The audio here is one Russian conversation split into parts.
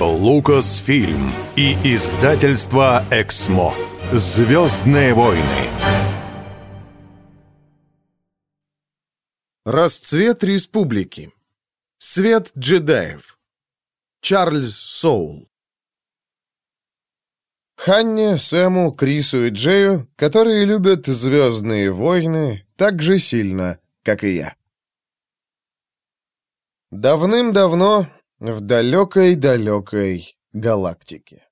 Лукасфильм и издательство «Эксмо». «Звездные войны». Расцвет республики. Свет джедаев. Чарльз Соул. Ханне, Сэму, Крису и Джею, которые любят «Звездные войны» так же сильно, как и я. Давным-давно в далекой-далекой галактике.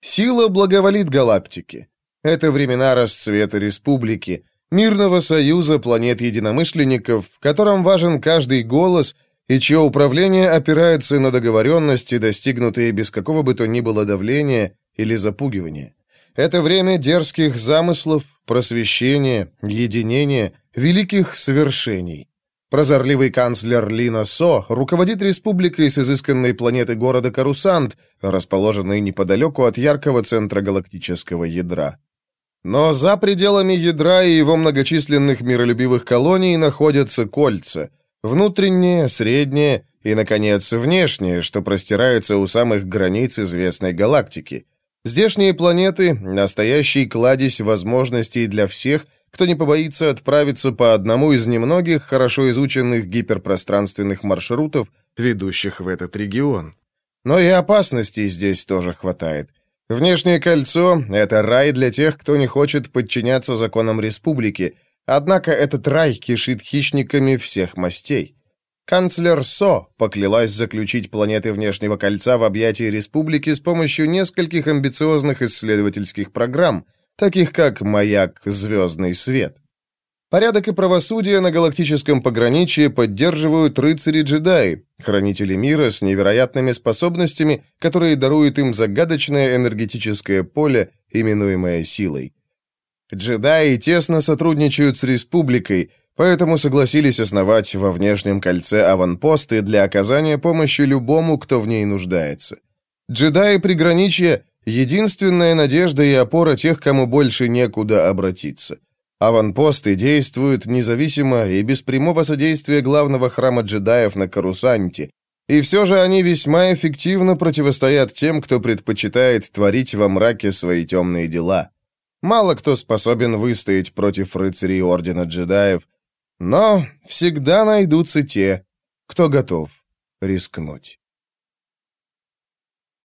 Сила благоволит галактике. Это времена расцвета республики, мирного союза планет-единомышленников, в котором важен каждый голос и чье управление опирается на договоренности, достигнутые без какого бы то ни было давления или запугивания. Это время дерзких замыслов, просвещения, единения, великих свершений. Прозорливый канцлер Лина Со руководит республикой с изысканной планеты города Карусант, расположенной неподалеку от яркого центра галактического ядра. Но за пределами ядра и его многочисленных миролюбивых колоний находятся кольца. Внутреннее, среднее и, наконец, внешнее, что простирается у самых границ известной галактики. Здешние планеты — настоящий кладезь возможностей для всех — кто не побоится отправиться по одному из немногих хорошо изученных гиперпространственных маршрутов, ведущих в этот регион. Но и опасностей здесь тоже хватает. Внешнее кольцо — это рай для тех, кто не хочет подчиняться законам республики, однако этот рай кишит хищниками всех мастей. Канцлер Со поклялась заключить планеты внешнего кольца в объятии республики с помощью нескольких амбициозных исследовательских программ — таких как «Маяк. Звездный свет». Порядок и правосудие на галактическом пограничье поддерживают рыцари-джедаи, хранители мира с невероятными способностями, которые даруют им загадочное энергетическое поле, именуемое силой. Джедаи тесно сотрудничают с республикой, поэтому согласились основать во внешнем кольце аванпосты для оказания помощи любому, кто в ней нуждается. Джедаи приграничья Единственная надежда и опора тех, кому больше некуда обратиться. Аванпосты действуют независимо и без прямого содействия главного храма джедаев на Карусанте, и все же они весьма эффективно противостоят тем, кто предпочитает творить во мраке свои темные дела. Мало кто способен выстоять против рыцарей Ордена джедаев, но всегда найдутся те, кто готов рискнуть.